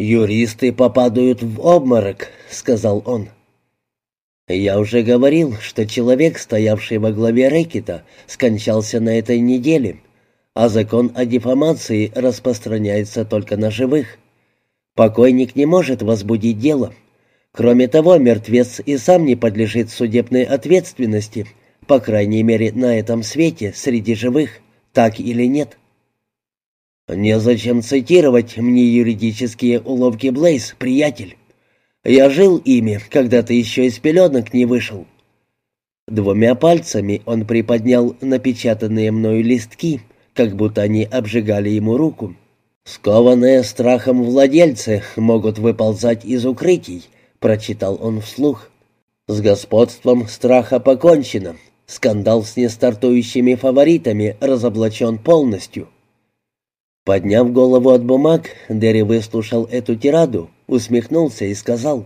«Юристы попадают в обморок», — сказал он. «Я уже говорил, что человек, стоявший во главе рэкета, скончался на этой неделе, а закон о дефамации распространяется только на живых. Покойник не может возбудить дело. Кроме того, мертвец и сам не подлежит судебной ответственности, по крайней мере, на этом свете, среди живых, так или нет». «Незачем цитировать мне юридические уловки Блейз, приятель. Я жил ими, когда ты еще из пеленок не вышел». Двумя пальцами он приподнял напечатанные мною листки, как будто они обжигали ему руку. «Скованные страхом владельцы могут выползать из укрытий», — прочитал он вслух. «С господством страха покончено. Скандал с нестартующими фаворитами разоблачен полностью». Подняв голову от бумаг, Дерри выслушал эту тираду, усмехнулся и сказал,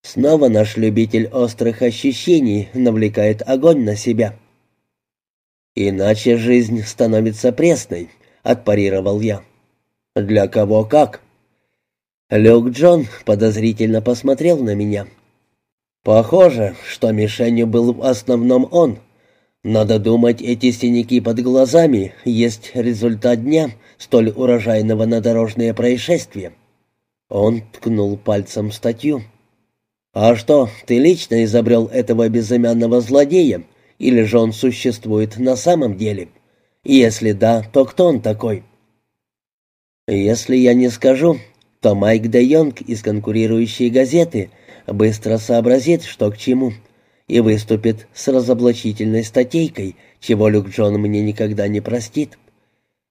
«Снова наш любитель острых ощущений навлекает огонь на себя». «Иначе жизнь становится пресной», — отпарировал я. «Для кого как?» Люк Джон подозрительно посмотрел на меня. «Похоже, что мишенью был в основном он. Надо думать, эти синяки под глазами есть результат дня, столь урожайного на дорожные происшествия. Он ткнул пальцем статью. «А что, ты лично изобрел этого безымянного злодея, или же он существует на самом деле? Если да, то кто он такой?» «Если я не скажу, то Майк де Йонг из конкурирующей газеты быстро сообразит, что к чему, и выступит с разоблачительной статейкой, чего Люк Джон мне никогда не простит».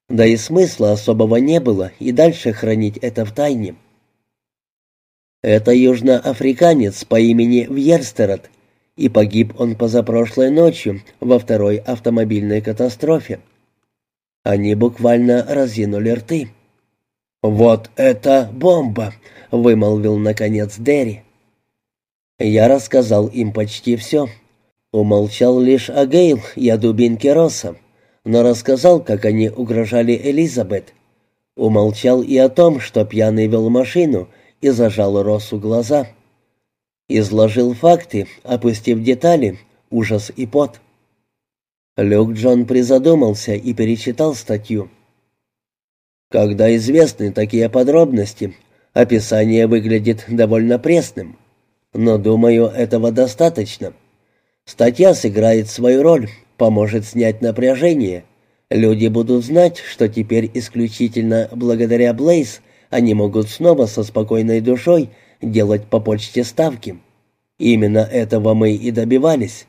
Да и смысла особого не было и дальше хранить это в тайне. Это южноафриканец по имени Вьерстерот, и погиб он позапрошлой ночью во второй автомобильной катастрофе. Они буквально разинули рты. «Вот это бомба!» — вымолвил, наконец, Дерри. Я рассказал им почти все. Умолчал лишь о Гейл и о дубинке Росса но рассказал, как они угрожали Элизабет. Умолчал и о том, что пьяный вел машину и зажал Россу глаза. Изложил факты, опустив детали, ужас и пот. Люк Джон призадумался и перечитал статью. Когда известны такие подробности, описание выглядит довольно пресным. Но, думаю, этого достаточно. Статья сыграет свою роль, поможет снять напряжение. Люди будут знать, что теперь исключительно благодаря Блейз они могут снова со спокойной душой делать по почте ставки. Именно этого мы и добивались.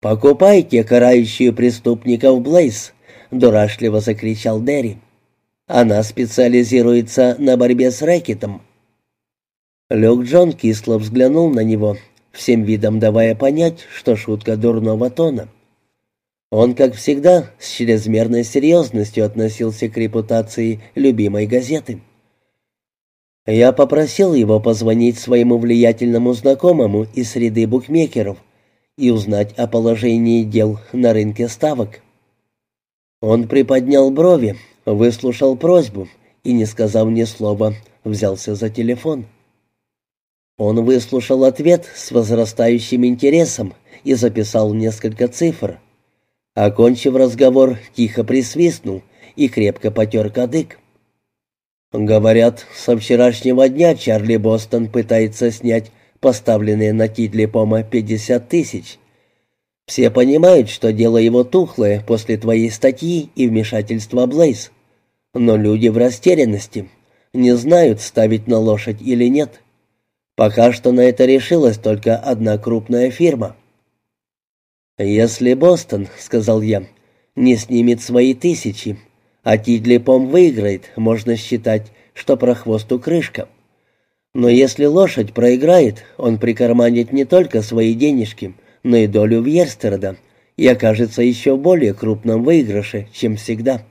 «Покупайте карающую преступников Блейз!» — дурашливо закричал Дерри. «Она специализируется на борьбе с рэкетом». Люк Джон кисло взглянул на него — всем видом давая понять, что шутка дурного тона. Он, как всегда, с чрезмерной серьезностью относился к репутации любимой газеты. Я попросил его позвонить своему влиятельному знакомому из среды букмекеров и узнать о положении дел на рынке ставок. Он приподнял брови, выслушал просьбу и, не сказав ни слова, взялся за телефон. Он выслушал ответ с возрастающим интересом и записал несколько цифр. Окончив разговор, тихо присвистнул и крепко потер кадык. Говорят, со вчерашнего дня Чарли Бостон пытается снять поставленные на Тидли Пома 50 тысяч. Все понимают, что дело его тухлое после твоей статьи и вмешательства Блейз. Но люди в растерянности, не знают, ставить на лошадь или нет. Пока что на это решилась только одна крупная фирма. «Если Бостон, — сказал я, — не снимет свои тысячи, а Тидлипом выиграет, можно считать, что про хвосту крышка. Но если лошадь проиграет, он прикарманит не только свои денежки, но и долю Вьерстерда и окажется еще в более крупном выигрыше, чем всегда».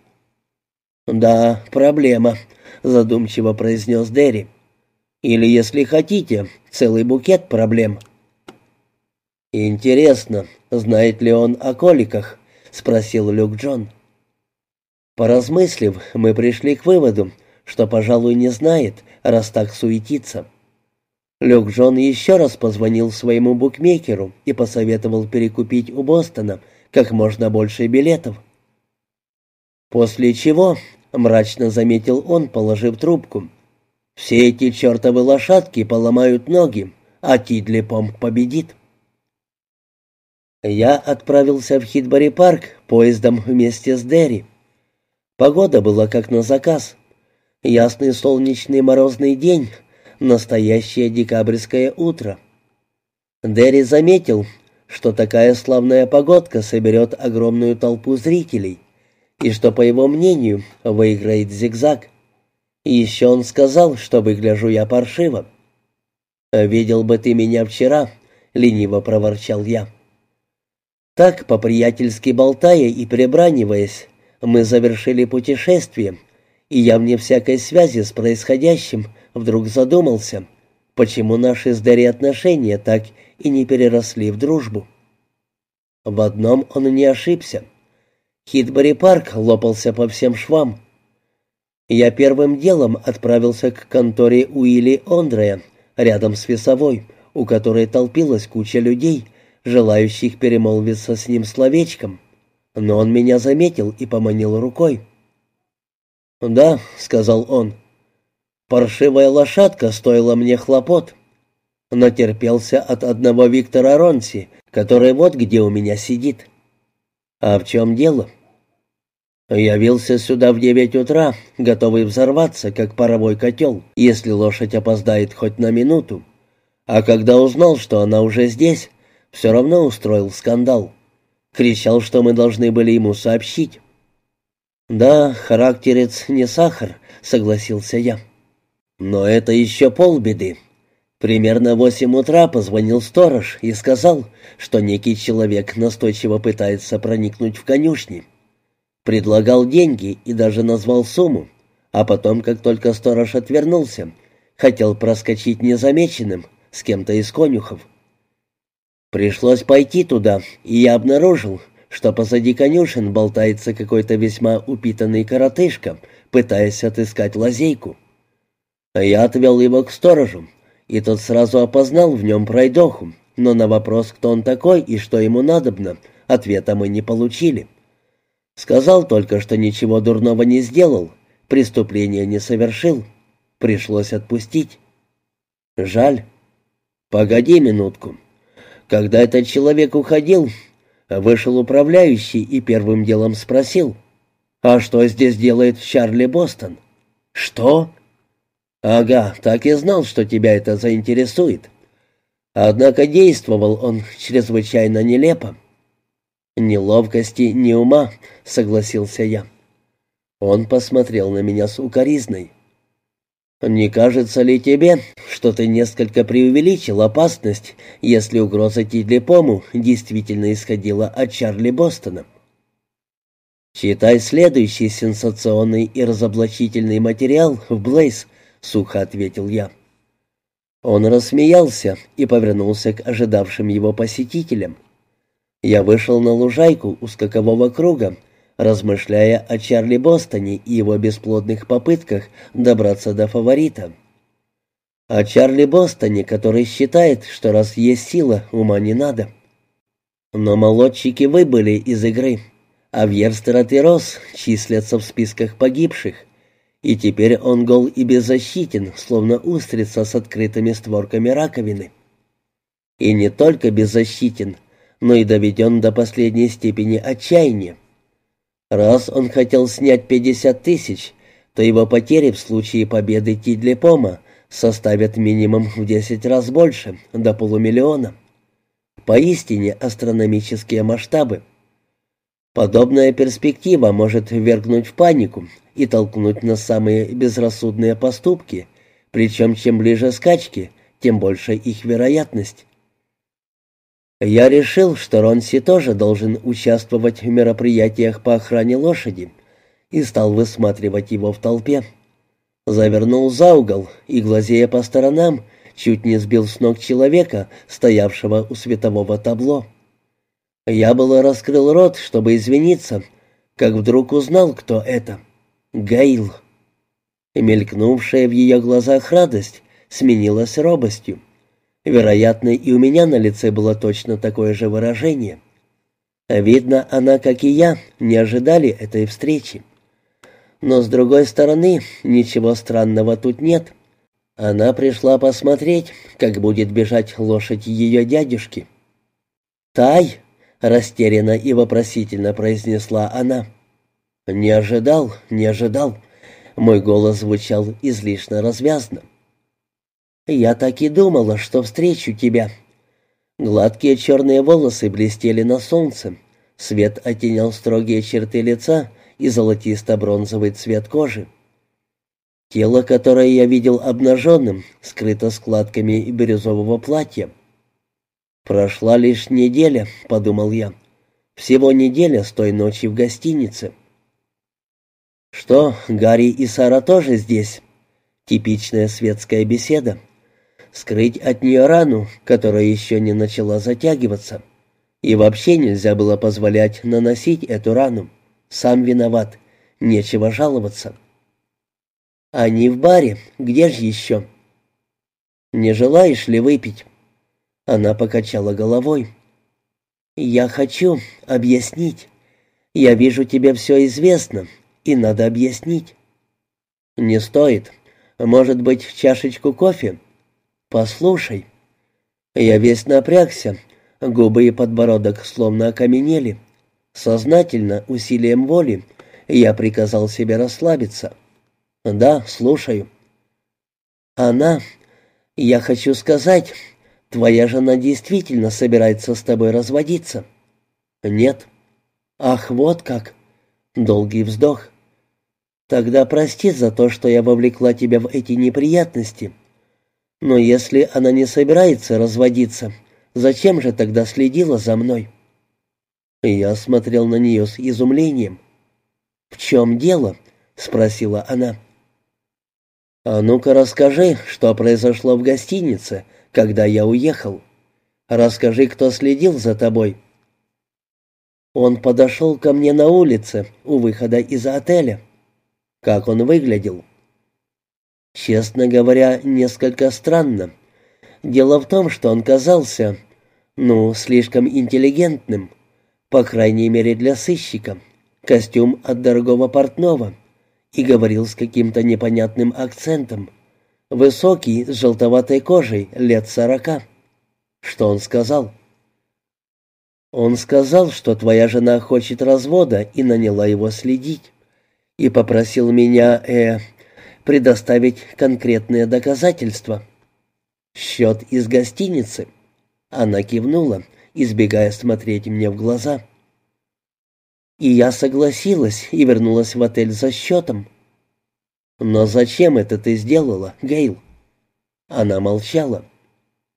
«Да, проблема», — задумчиво произнес Дерри. Или, если хотите, целый букет проблем. Интересно, знает ли он о коликах, спросил Люк Джон. Поразмыслив, мы пришли к выводу, что, пожалуй, не знает, раз так суетится. Люк Джон еще раз позвонил своему букмекеру и посоветовал перекупить у Бостона как можно больше билетов. После чего, мрачно заметил он, положив трубку, «все эти чертовы лошадки поломают ноги, а Тидли победит». Я отправился в Хитбори-парк поездом вместе с Дерри. Погода была как на заказ. Ясный солнечный морозный день, настоящее декабрьское утро. Дерри заметил, что такая славная погодка соберет огромную толпу зрителей, и что, по его мнению, выиграет зигзаг. И еще он сказал, что выгляжу я паршиво. «Видел бы ты меня вчера», — лениво проворчал я. Так, по-приятельски болтая и прибраниваясь, мы завершили путешествие, и я вне всякой связи с происходящим вдруг задумался, почему наши с Дерри отношения так и не переросли в дружбу. В одном он не ошибся. Хитбери парк лопался по всем швам. Я первым делом отправился к конторе Уилли Ондрея, рядом с весовой, у которой толпилась куча людей, желающих перемолвиться с ним словечком, но он меня заметил и поманил рукой. «Да», — сказал он, — «паршивая лошадка стоила мне хлопот, но терпелся от одного Виктора Ронси, который вот где у меня сидит». «А в чем дело?» Явился сюда в девять утра, готовый взорваться, как паровой котел, если лошадь опоздает хоть на минуту. А когда узнал, что она уже здесь, все равно устроил скандал. Кричал, что мы должны были ему сообщить. «Да, характерец не сахар», — согласился я. «Но это еще полбеды. Примерно в восемь утра позвонил сторож и сказал, что некий человек настойчиво пытается проникнуть в конюшни. Предлагал деньги и даже назвал сумму, а потом, как только сторож отвернулся, хотел проскочить незамеченным с кем-то из конюхов. Пришлось пойти туда, и я обнаружил, что позади конюшен болтается какой-то весьма упитанный коротышка, пытаясь отыскать лазейку. Я отвел его к сторожу, и тот сразу опознал в нем пройдоху, но на вопрос, кто он такой и что ему надобно, ответа мы не получили. Сказал только, что ничего дурного не сделал, преступления не совершил. Пришлось отпустить. Жаль. Погоди минутку. Когда этот человек уходил, вышел управляющий и первым делом спросил, «А что здесь делает Чарли Бостон?» «Что?» «Ага, так и знал, что тебя это заинтересует». Однако действовал он чрезвычайно нелепо. «Ни ловкости, ни ума», — согласился я. Он посмотрел на меня с укоризной. «Не кажется ли тебе, что ты несколько преувеличил опасность, если угроза Тидлипому действительно исходила от Чарли Бостона?» «Читай следующий сенсационный и разоблачительный материал в Блейз», — сухо ответил я. Он рассмеялся и повернулся к ожидавшим его посетителям. Я вышел на лужайку у скакового круга, размышляя о Чарли Бостоне и его бесплодных попытках добраться до фаворита. О Чарли Бостоне, который считает, что раз есть сила, ума не надо. Но молодчики выбыли из игры, а Вьерстерот и Рос числятся в списках погибших, и теперь он гол и беззащитен, словно устрица с открытыми створками раковины. И не только беззащитен, но и доведен до последней степени отчаяния. Раз он хотел снять 50 тысяч, то его потери в случае победы Тидлипома составят минимум в 10 раз больше, до полумиллиона. Поистине астрономические масштабы. Подобная перспектива может ввергнуть в панику и толкнуть на самые безрассудные поступки, причем чем ближе скачки, тем больше их вероятность. Я решил, что Ронси тоже должен участвовать в мероприятиях по охране лошади, и стал высматривать его в толпе. Завернул за угол и, глазея по сторонам, чуть не сбил с ног человека, стоявшего у светового табло. Я было раскрыл рот, чтобы извиниться, как вдруг узнал, кто это. Гейл. Мелькнувшая в ее глазах радость сменилась робостью. Вероятно, и у меня на лице было точно такое же выражение. Видно, она, как и я, не ожидали этой встречи. Но, с другой стороны, ничего странного тут нет. Она пришла посмотреть, как будет бежать лошадь ее дядюшки. «Тай!» — растерянно и вопросительно произнесла она. «Не ожидал, не ожидал». Мой голос звучал излишне развязно. «Я так и думала, что встречу тебя». Гладкие черные волосы блестели на солнце. Свет оттенял строгие черты лица и золотисто-бронзовый цвет кожи. Тело, которое я видел обнаженным, скрыто складками бирюзового платья. «Прошла лишь неделя», — подумал я. «Всего неделя с той ночи в гостинице». «Что, Гарри и Сара тоже здесь?» Типичная светская беседа. Скрыть от нее рану, которая еще не начала затягиваться. И вообще нельзя было позволять наносить эту рану. Сам виноват. Нечего жаловаться. Они в баре. Где же еще? Не желаешь ли выпить? Она покачала головой. Я хочу объяснить. Я вижу, тебе все известно, и надо объяснить. Не стоит. Может быть, чашечку кофе? Послушай. Я весь напрягся. Губы и подбородок словно окаменели. Сознательно, усилием воли, я приказал себе расслабиться. «Да, слушаю». «Она... Я хочу сказать, твоя жена действительно собирается с тобой разводиться?» «Нет». «Ах, вот как!» Долгий вздох. «Тогда прости за то, что я вовлекла тебя в эти неприятности. Но если она не собирается разводиться, зачем же тогда следила за мной?» Я смотрел на нее с изумлением. «В чем дело?» — спросила она. «А ну-ка расскажи, что произошло в гостинице, когда я уехал. Расскажи, кто следил за тобой». Он подошел ко мне на улице у выхода из отеля. Как он выглядел? Честно говоря, несколько странно. Дело в том, что он казался, ну, слишком интеллигентным по крайней мере для сыщика, костюм от дорогого портного, и говорил с каким-то непонятным акцентом. Высокий, с желтоватой кожей, лет сорока. Что он сказал? Он сказал, что твоя жена хочет развода и наняла его следить. И попросил меня, э, предоставить конкретные доказательства. Счет из гостиницы. Она кивнула избегая смотреть мне в глаза. И я согласилась и вернулась в отель за счетом. «Но зачем это ты сделала, Гейл?» Она молчала.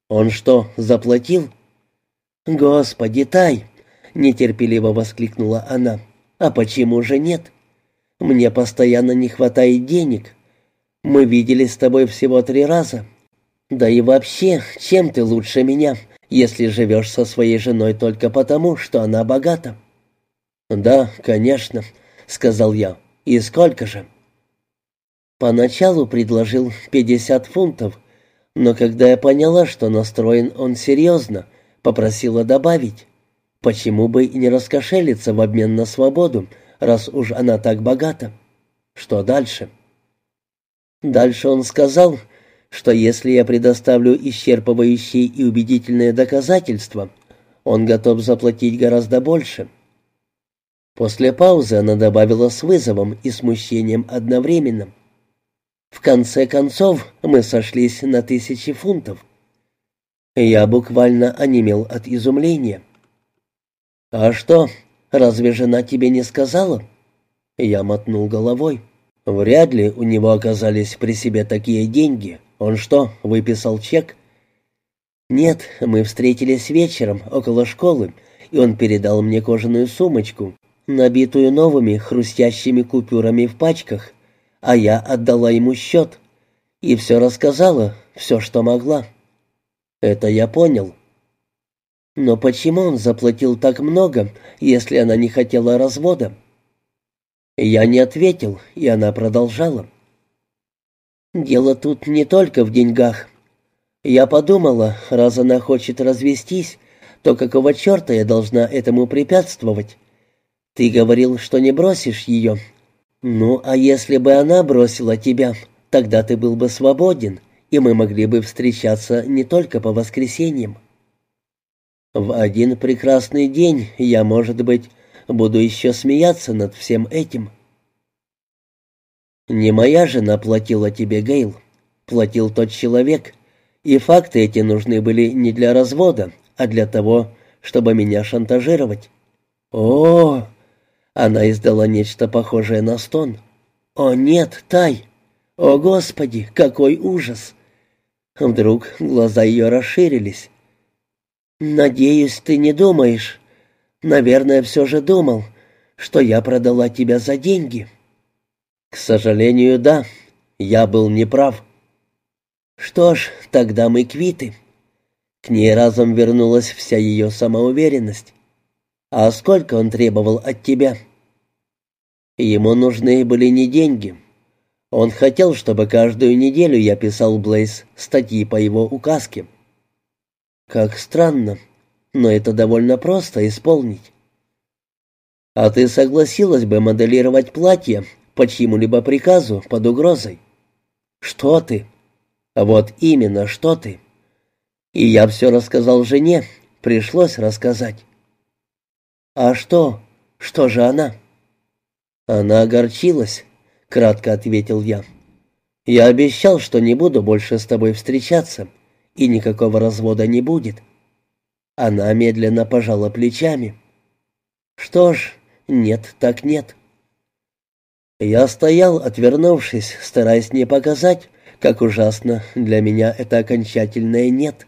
«Он что, заплатил?» «Господи, Тай!» — нетерпеливо воскликнула она. «А почему же нет? Мне постоянно не хватает денег. Мы виделись с тобой всего три раза. Да и вообще, чем ты лучше меня, если живешь со своей женой только потому, что она богата». «Да, конечно», — сказал я. «И сколько же?» Поначалу предложил пятьдесят фунтов, но когда я поняла, что настроен он серьезно, попросила добавить. Почему бы и не раскошелиться в обмен на свободу, раз уж она так богата? Что дальше? Дальше он сказал, что если я предоставлю исчерпывающие и убедительные доказательства, он готов заплатить гораздо больше. После паузы она добавила с вызовом и смущением одновременно. В конце концов мы сошлись на тысячи фунтов. Я буквально онемел от изумления. «А что, разве жена тебе не сказала?» Я мотнул головой. Вряд ли у него оказались при себе такие деньги, «Он что, выписал чек?» «Нет, мы встретились вечером около школы, и он передал мне кожаную сумочку, набитую новыми хрустящими купюрами в пачках, а я отдала ему счет и все рассказала, все, что могла. Это я понял. Но почему он заплатил так много, если она не хотела развода?» Я не ответил, и она продолжала. Дело тут не только в деньгах. Я подумала, раз она хочет развестись, то какого черта я должна этому препятствовать? Ты говорил, что не бросишь ее. Ну, а если бы она бросила тебя, тогда ты был бы свободен, и мы могли бы встречаться не только по воскресеньям. В один прекрасный день я, может быть, буду еще смеяться над всем этим. Не моя жена платила тебе, Гейл. Платил тот человек. И факты эти нужны были не для развода, а для того, чтобы меня шантажировать. О! Она издала нечто похожее на стон. О нет, Тай. О, господи, какой ужас. Вдруг глаза ее расширились. «Надеюсь, ты не думаешь. Наверное, все же думал, что я продала тебя за деньги». «К сожалению, да. Я был неправ». «Что ж, тогда мы квиты». К ней разом вернулась вся ее самоуверенность. «А сколько он требовал от тебя?» Ему нужны были не деньги. Он хотел, чтобы каждую неделю я писал Блейз статьи по его указке. Как странно, но это довольно просто исполнить. А ты согласилась бы моделировать платье по чьему-либо приказу под угрозой? Что ты? Вот именно, что ты? И я все рассказал жене, пришлось рассказать. А что? Что же она? Она огорчилась, кратко ответил я. Я обещал, что не буду больше с тобой встречаться, и никакого развода не будет. Она медленно пожала плечами. Что ж, нет так нет. Я стоял, отвернувшись, стараясь не показать, как ужасно для меня это окончательное «нет».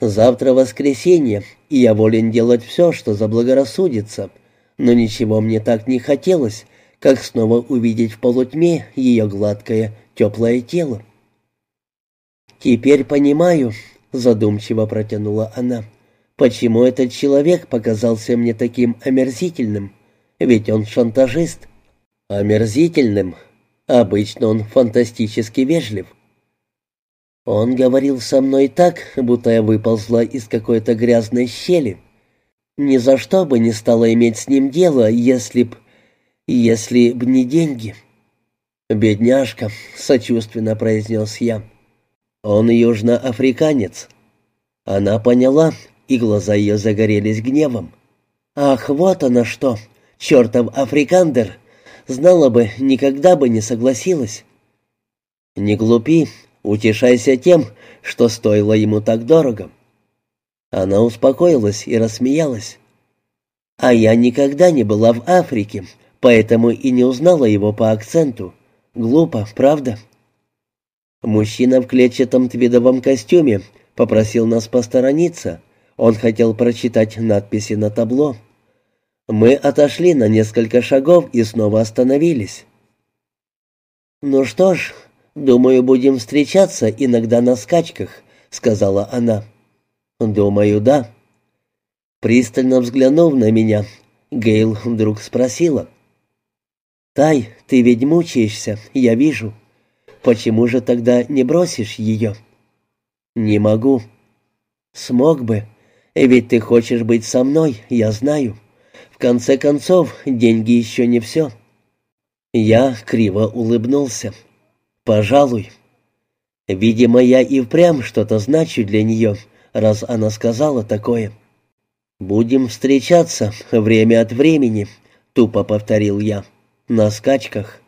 Завтра воскресенье, и я волен делать все, что заблагорассудится, но ничего мне так не хотелось, как снова увидеть в полутьме ее гладкое, теплое тело. «Теперь понимаю», — задумчиво протянула она, — «почему этот человек показался мне таким омерзительным, ведь он шантажист». Омерзительным. Обычно он фантастически вежлив. Он говорил со мной так, будто я выползла из какой-то грязной щели. Ни за что бы не стала иметь с ним дело, если б... если б не деньги. «Бедняжка», — сочувственно произнес я. «Он южноафриканец». Она поняла, и глаза ее загорелись гневом. «Ах, вот она что! Чертов африкандер! Знала бы, никогда бы не согласилась. Не глупи, утешайся тем, что стоило ему так дорого. Она успокоилась и рассмеялась. А я никогда не была в Африке, поэтому и не узнала его по акценту. Глупо, правда? Мужчина в клетчатом твидовом костюме попросил нас посторониться. Он хотел прочитать надписи на табло. Мы отошли на несколько шагов и снова остановились. «Ну что ж, думаю, будем встречаться иногда на скачках», — сказала она. «Думаю, да». Пристально взглянув на меня, Гейл вдруг спросила. «Тай, ты ведь мучаешься, я вижу. Почему же тогда не бросишь ее?» «Не могу». «Смог бы, ведь ты хочешь быть со мной, я знаю». В конце концов, деньги еще не все. Я криво улыбнулся. «Пожалуй». Видимо, я и впрямь что-то значу для нее, раз она сказала такое. «Будем встречаться время от времени», — тупо повторил я, — «на скачках».